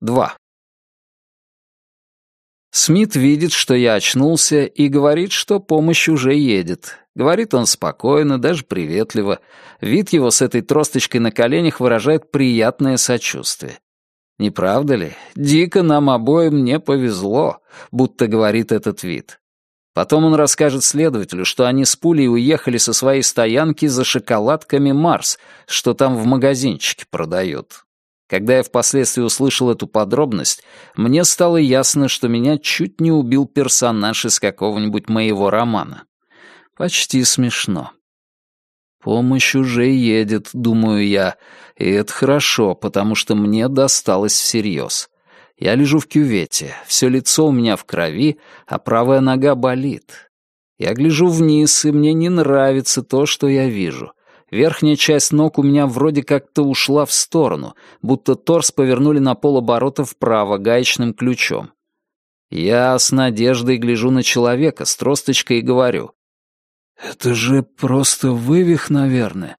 2. Смит видит, что я очнулся, и говорит, что помощь уже едет. Говорит он спокойно, даже приветливо. Вид его с этой тросточкой на коленях выражает приятное сочувствие. Не правда ли? Дико нам обоим не повезло, будто говорит этот вид. Потом он расскажет следователю, что они с пулей уехали со своей стоянки за шоколадками «Марс», что там в магазинчике продают. Когда я впоследствии услышал эту подробность, мне стало ясно, что меня чуть не убил персонаж из какого-нибудь моего романа. Почти смешно. Помощь уже едет, думаю я, и это хорошо, потому что мне досталось всерьез. Я лежу в кювете, все лицо у меня в крови, а правая нога болит. Я гляжу вниз, и мне не нравится то, что я вижу. Верхняя часть ног у меня вроде как-то ушла в сторону, будто торс повернули на полоборота вправо гаечным ключом. Я с надеждой гляжу на человека с тросточкой и говорю. «Это же просто вывих, наверное».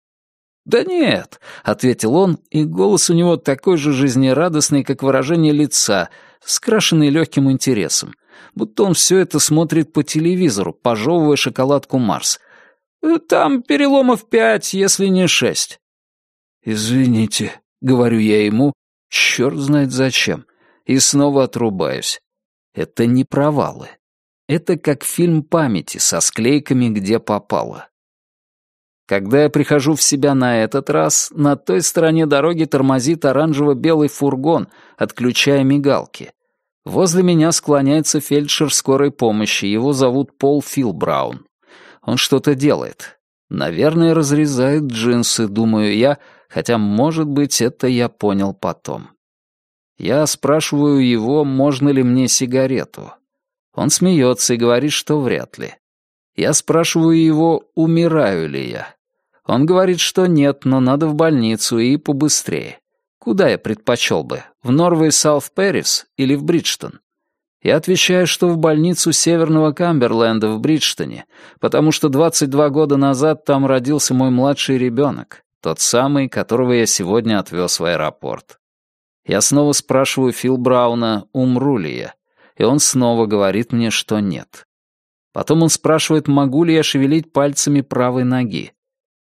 «Да нет», — ответил он, и голос у него такой же жизнерадостный, как выражение лица, скрашенный легким интересом, будто он все это смотрит по телевизору, пожевывая шоколадку «Марс». «Там переломов пять, если не шесть». «Извините», — говорю я ему, черт знает зачем, и снова отрубаюсь. Это не провалы. Это как фильм памяти со склейками, где попало. Когда я прихожу в себя на этот раз, на той стороне дороги тормозит оранжево-белый фургон, отключая мигалки. Возле меня склоняется фельдшер скорой помощи, его зовут Пол Филбраун. Он что-то делает. Наверное, разрезает джинсы, думаю я, хотя, может быть, это я понял потом. Я спрашиваю его, можно ли мне сигарету. Он смеется и говорит, что вряд ли. Я спрашиваю его, умираю ли я. Он говорит, что нет, но надо в больницу и побыстрее. Куда я предпочел бы, в Норвей Саут Пэрис или в Бриджтон? Я отвечаю, что в больницу Северного Камберленда в Бриджтоне, потому что 22 года назад там родился мой младший ребенок, тот самый, которого я сегодня отвез в аэропорт. Я снова спрашиваю Фил Брауна, умру ли я и он снова говорит мне, что нет. Потом он спрашивает, могу ли я шевелить пальцами правой ноги.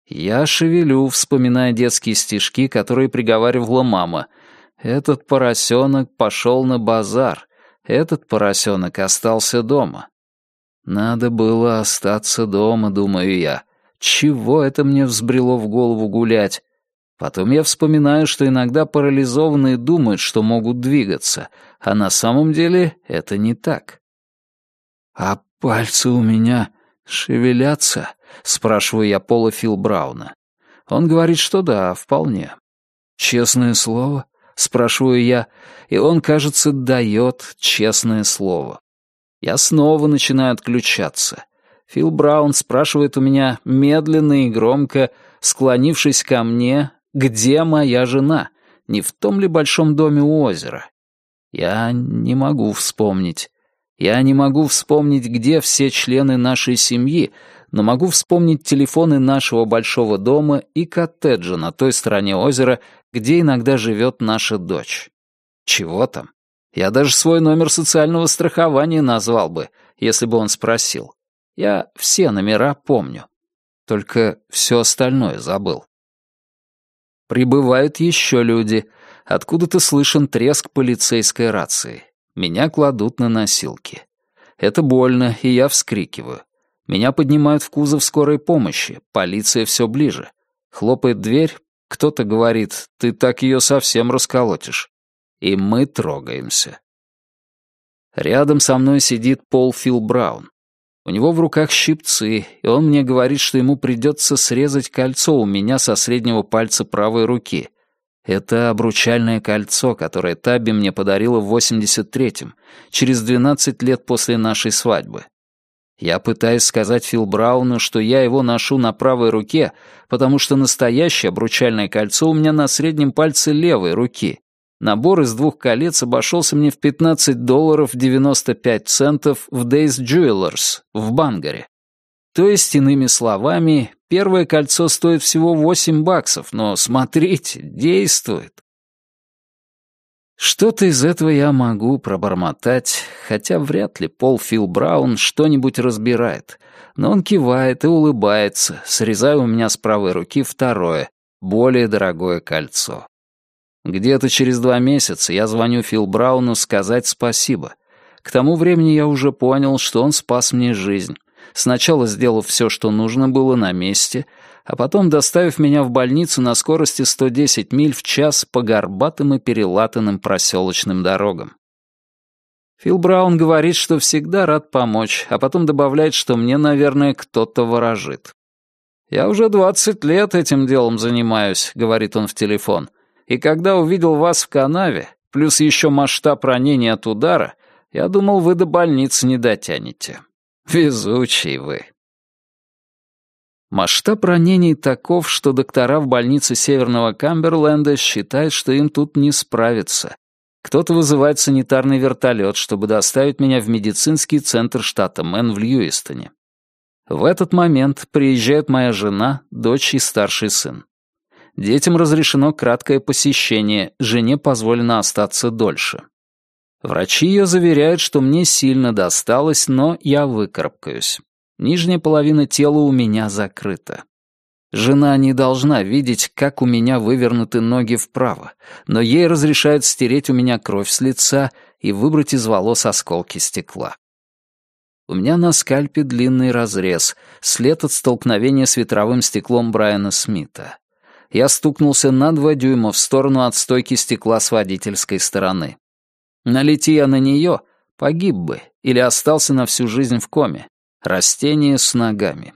Я шевелю, вспоминая детские стишки, которые приговаривала мама. «Этот поросенок пошел на базар, этот поросенок остался дома». Надо было остаться дома, думаю я. Чего это мне взбрело в голову гулять? Потом я вспоминаю, что иногда парализованные думают, что могут двигаться, а на самом деле это не так. «А пальцы у меня шевелятся?» — спрашиваю я Пола Фил Брауна. Он говорит, что да, вполне. «Честное слово?» — спрашиваю я, и он, кажется, дает честное слово. Я снова начинаю отключаться. Фил Браун спрашивает у меня медленно и громко, склонившись ко мне, где моя жена? Не в том ли большом доме у озера? Я не могу вспомнить. Я не могу вспомнить, где все члены нашей семьи, но могу вспомнить телефоны нашего большого дома и коттеджа на той стороне озера, где иногда живет наша дочь. Чего там? Я даже свой номер социального страхования назвал бы, если бы он спросил. Я все номера помню. Только все остальное забыл. Прибывают еще люди. Откуда-то слышен треск полицейской рации. Меня кладут на носилки. Это больно, и я вскрикиваю. Меня поднимают в кузов скорой помощи. Полиция все ближе. Хлопает дверь. Кто-то говорит, ты так ее совсем расколотишь. И мы трогаемся. Рядом со мной сидит Пол Фил Браун. У него в руках щипцы, и он мне говорит, что ему придется срезать кольцо у меня со среднего пальца правой руки. Это обручальное кольцо, которое Таби мне подарила в 83-м, через 12 лет после нашей свадьбы. Я пытаюсь сказать Фил Брауну, что я его ношу на правой руке, потому что настоящее обручальное кольцо у меня на среднем пальце левой руки, Набор из двух колец обошелся мне в 15 долларов 95 центов в Days Jewelers в Бангаре. То есть, иными словами, первое кольцо стоит всего 8 баксов, но смотрите, действует. Что-то из этого я могу пробормотать, хотя вряд ли Пол Фил Браун что-нибудь разбирает. Но он кивает и улыбается, срезая у меня с правой руки второе, более дорогое кольцо. Где-то через два месяца я звоню Фил Брауну сказать спасибо. К тому времени я уже понял, что он спас мне жизнь. Сначала сделав все, что нужно было на месте, а потом доставив меня в больницу на скорости 110 миль в час по горбатым и перелатанным проселочным дорогам. Фил Браун говорит, что всегда рад помочь, а потом добавляет, что мне, наверное, кто-то ворожит. «Я уже 20 лет этим делом занимаюсь», — говорит он в телефон. «И когда увидел вас в канаве, плюс еще масштаб ранения от удара, я думал, вы до больницы не дотянете. Везучий вы». Масштаб ранений таков, что доктора в больнице Северного Камберленда считают, что им тут не справиться. Кто-то вызывает санитарный вертолет, чтобы доставить меня в медицинский центр штата Мэн в Льюистоне. В этот момент приезжает моя жена, дочь и старший сын. Детям разрешено краткое посещение, жене позволено остаться дольше. Врачи ее заверяют, что мне сильно досталось, но я выкарабкаюсь. Нижняя половина тела у меня закрыта. Жена не должна видеть, как у меня вывернуты ноги вправо, но ей разрешают стереть у меня кровь с лица и выбрать из волос осколки стекла. У меня на скальпе длинный разрез, след от столкновения с ветровым стеклом Брайана Смита. Я стукнулся на два дюйма в сторону от стойки стекла с водительской стороны. Налети я на нее, погиб бы или остался на всю жизнь в коме. Растение с ногами.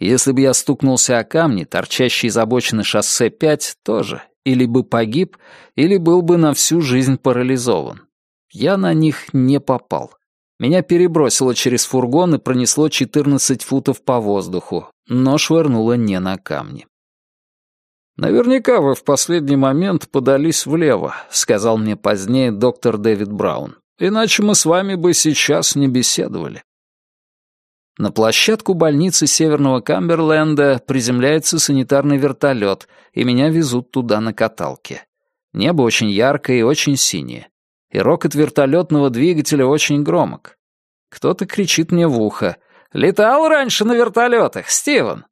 Если бы я стукнулся о камни, торчащие из обочины шоссе 5, тоже. Или бы погиб, или был бы на всю жизнь парализован. Я на них не попал. Меня перебросило через фургон и пронесло 14 футов по воздуху, но швырнуло не на камни. «Наверняка вы в последний момент подались влево», — сказал мне позднее доктор Дэвид Браун. «Иначе мы с вами бы сейчас не беседовали». На площадку больницы Северного Камберленда приземляется санитарный вертолет, и меня везут туда на каталке. Небо очень яркое и очень синее. И рокот вертолетного двигателя очень громок. Кто-то кричит мне в ухо. «Летал раньше на вертолетах, Стивен!»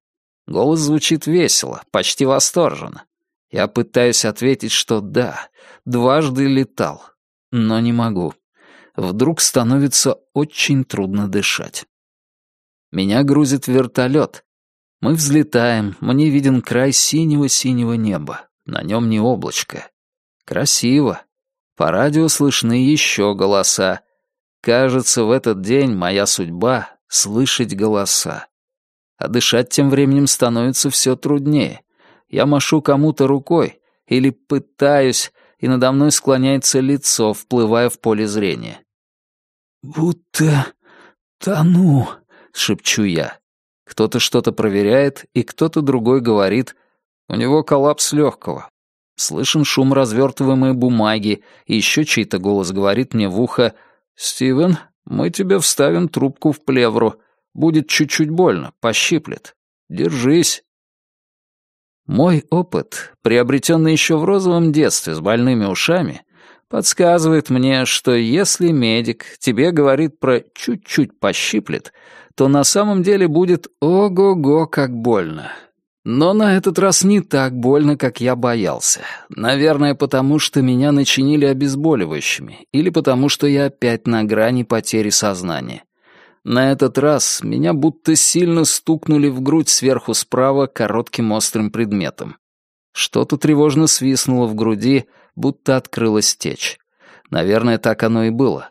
Голос звучит весело, почти восторженно. Я пытаюсь ответить, что да, дважды летал, но не могу. Вдруг становится очень трудно дышать. Меня грузит вертолет. Мы взлетаем, мне виден край синего-синего неба. На нем не облачко. Красиво. По радио слышны еще голоса. Кажется, в этот день моя судьба — слышать голоса. А дышать тем временем становится все труднее. Я машу кому-то рукой или пытаюсь, и надо мной склоняется лицо, вплывая в поле зрения. «Будто тону», шепчу я. Кто-то что-то проверяет, и кто-то другой говорит, у него коллапс легкого. Слышен шум развертываемой бумаги, и еще чей-то голос говорит мне в ухо, «Стивен, мы тебе вставим трубку в плевру. Будет чуть-чуть больно, пощиплет. Держись». Мой опыт, приобретенный еще в розовом детстве с больными ушами, подсказывает мне, что если медик тебе говорит про «чуть-чуть пощиплет», то на самом деле будет ого-го как больно. Но на этот раз не так больно, как я боялся. Наверное, потому что меня начинили обезболивающими, или потому что я опять на грани потери сознания. На этот раз меня будто сильно стукнули в грудь сверху справа коротким острым предметом. Что-то тревожно свистнуло в груди, будто открылась течь. Наверное, так оно и было.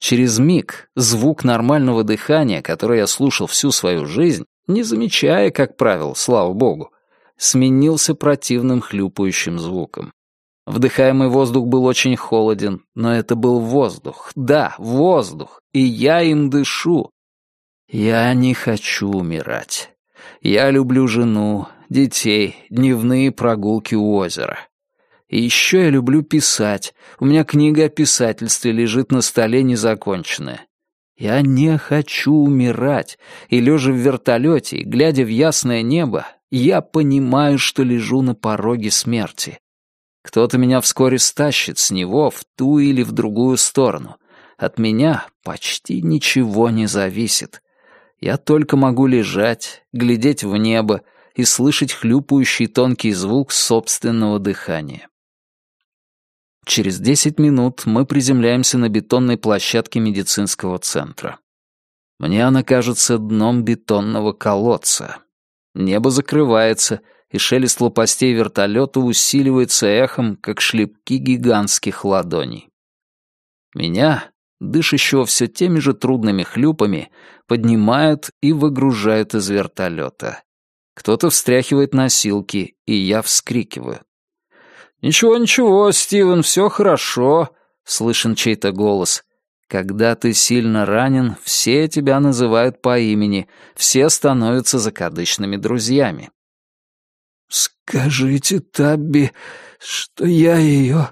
Через миг звук нормального дыхания, который я слушал всю свою жизнь, не замечая, как правило, слава богу, сменился противным хлюпающим звуком. Вдыхаемый воздух был очень холоден, но это был воздух. Да, воздух, и я им дышу. Я не хочу умирать. Я люблю жену, детей, дневные прогулки у озера. И еще я люблю писать. У меня книга о писательстве лежит на столе незаконченная. Я не хочу умирать, и лежа в вертолете, глядя в ясное небо, я понимаю, что лежу на пороге смерти. Кто-то меня вскоре стащит с него в ту или в другую сторону. От меня почти ничего не зависит. Я только могу лежать, глядеть в небо и слышать хлюпающий тонкий звук собственного дыхания. Через десять минут мы приземляемся на бетонной площадке медицинского центра. Мне она кажется дном бетонного колодца. Небо закрывается, и шелест лопастей вертолета усиливается эхом, как шлепки гигантских ладоней. Меня, дышащего все теми же трудными хлюпами, поднимают и выгружают из вертолета. Кто-то встряхивает носилки, и я вскрикиваю. «Ничего, ничего, Стивен, все хорошо», — слышен чей-то голос. Когда ты сильно ранен, все тебя называют по имени, все становятся закадычными друзьями. «Скажите Табби, что я ее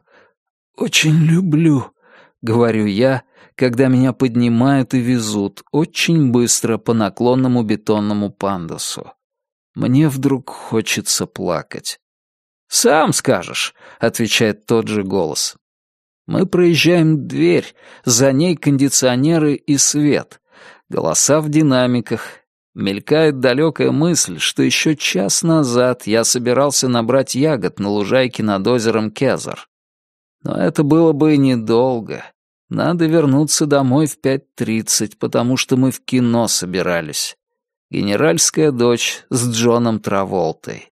очень люблю», — говорю я, когда меня поднимают и везут очень быстро по наклонному бетонному пандусу. Мне вдруг хочется плакать. «Сам скажешь», — отвечает тот же голос. Мы проезжаем дверь, за ней кондиционеры и свет. Голоса в динамиках. Мелькает далекая мысль, что еще час назад я собирался набрать ягод на лужайке над озером Кезар. Но это было бы недолго. Надо вернуться домой в 5.30, потому что мы в кино собирались. «Генеральская дочь» с Джоном Траволтой.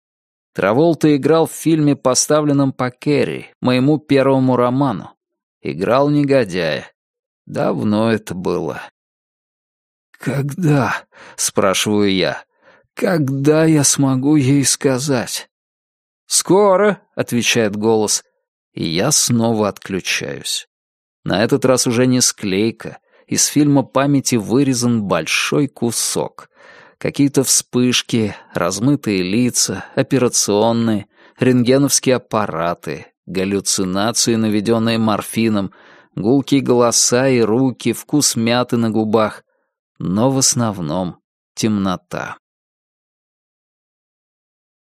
Траволта играл в фильме, поставленном по Керри, моему первому роману. Играл негодяя. Давно это было. «Когда?» — спрашиваю я. «Когда я смогу ей сказать?» «Скоро», — отвечает голос, и я снова отключаюсь. На этот раз уже не склейка. Из фильма памяти вырезан большой кусок. Какие-то вспышки, размытые лица, операционные, рентгеновские аппараты, галлюцинации, наведенные морфином, гулкие голоса и руки, вкус мяты на губах, но в основном темнота.